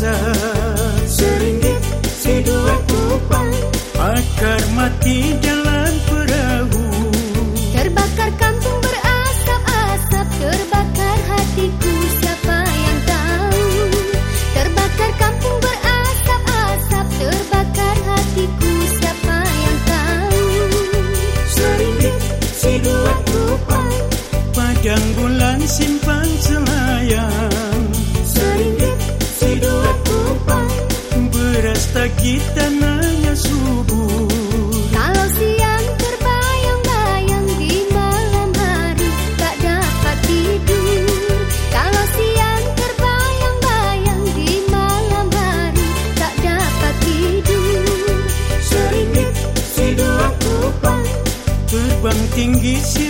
Sering Seringgit si dua kupang Akar mati dalam perahu. Terbakar kampung berasap-asap Terbakar hatiku siapa yang tahu? Terbakar kampung berasap-asap Terbakar hatiku siapa yang tahu? Seringgit si dua kupang Padang bulan simbol di tanahnya subur. Kalau siang terbayang-bayang di malam hari tak dapat tidur. Kalau siang terbayang-bayang di malam hari tak dapat tidur. Seringgit si dua kupang Terbang tinggi si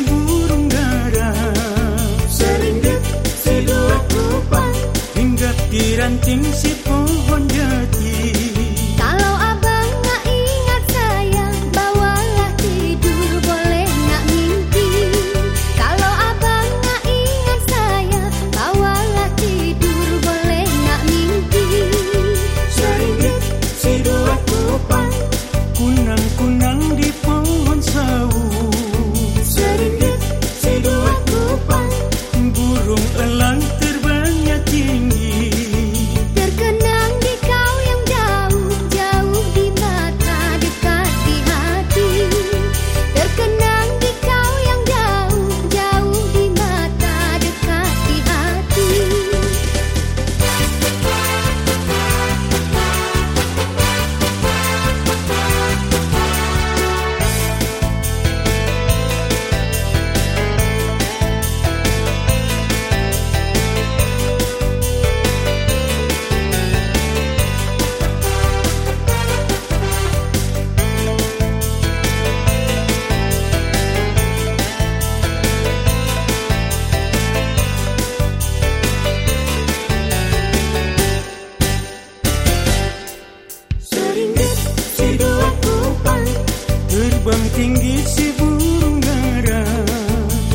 tinggi si burung dara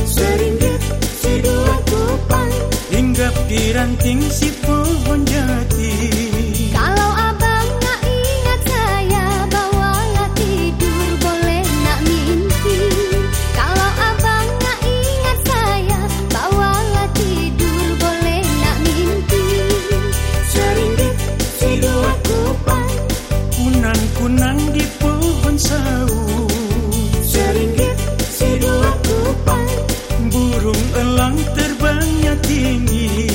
Seringgit si dua kupang Hinggap di ranting si pohon jati Terbangnya tinggi.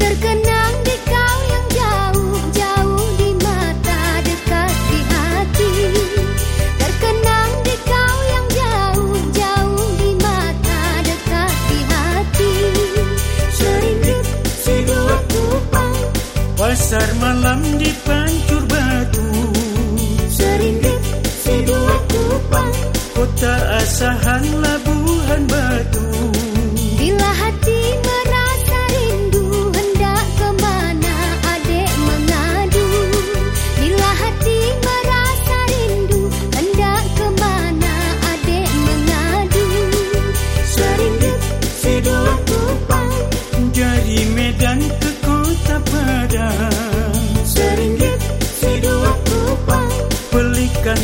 Terkenang di kau yang jauh Jauh di mata dekat di hati. Terkenang di kau yang jauh Jauh di mata dekat di hati. Seringgit si dua kupang Pasar malam di pancur batu. Seringgit si dua kupang Kota asahan labu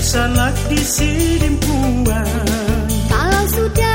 salah di sidimpuan Kalau sudah